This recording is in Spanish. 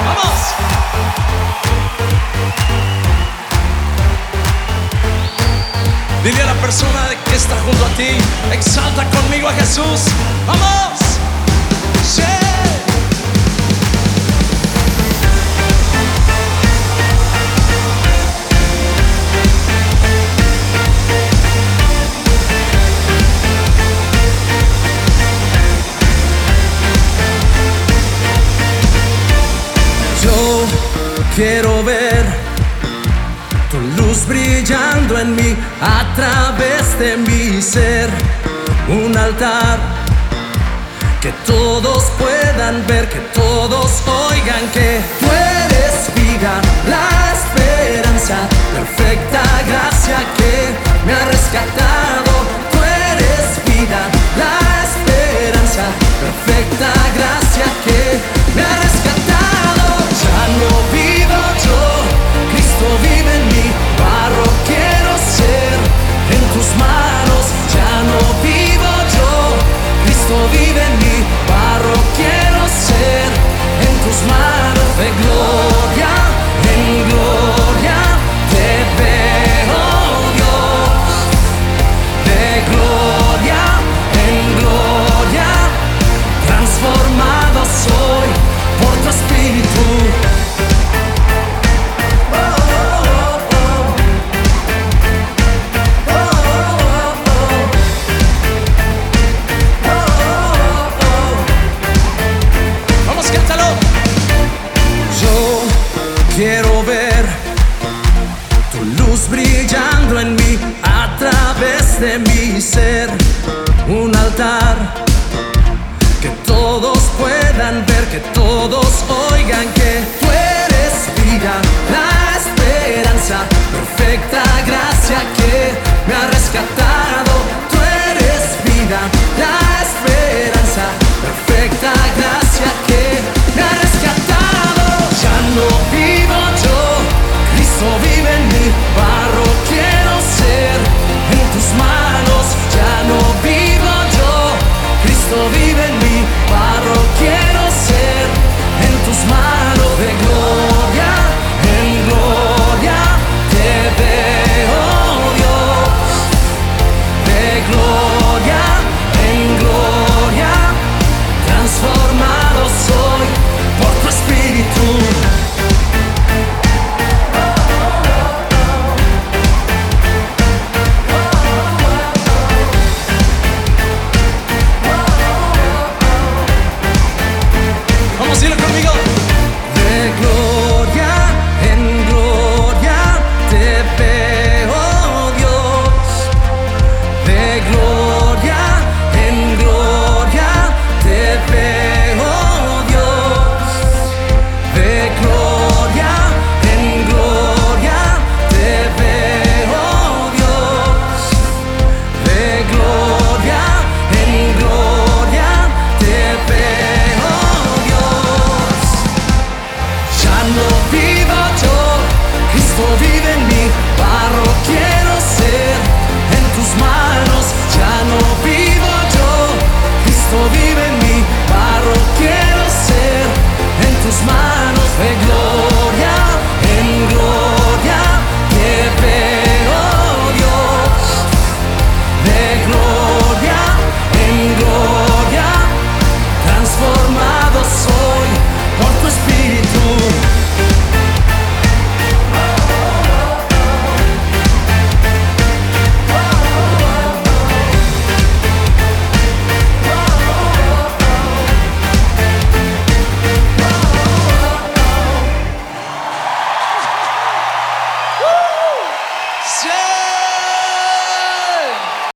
¡Vamos! Dile a la persona que está junto a ti, exalta conmigo a Jesús. ¡Vamos! Quiero ver tu luz brillando en mí a través de mi ser. Un altar que todos puedan ver, que todos oigan que tú eres vida, la esperanza, perfecta gracia que me ha rescatado. Tú eres vida, la esperanza, perfecta gracia manos. Ya no vivo yo, Cristo vive en mí, barro quiero ser en tus manos de gloria, quiero ver tu luz brillando en mí a través de mi ser. Un altar que todos puedan ver, que todos oigan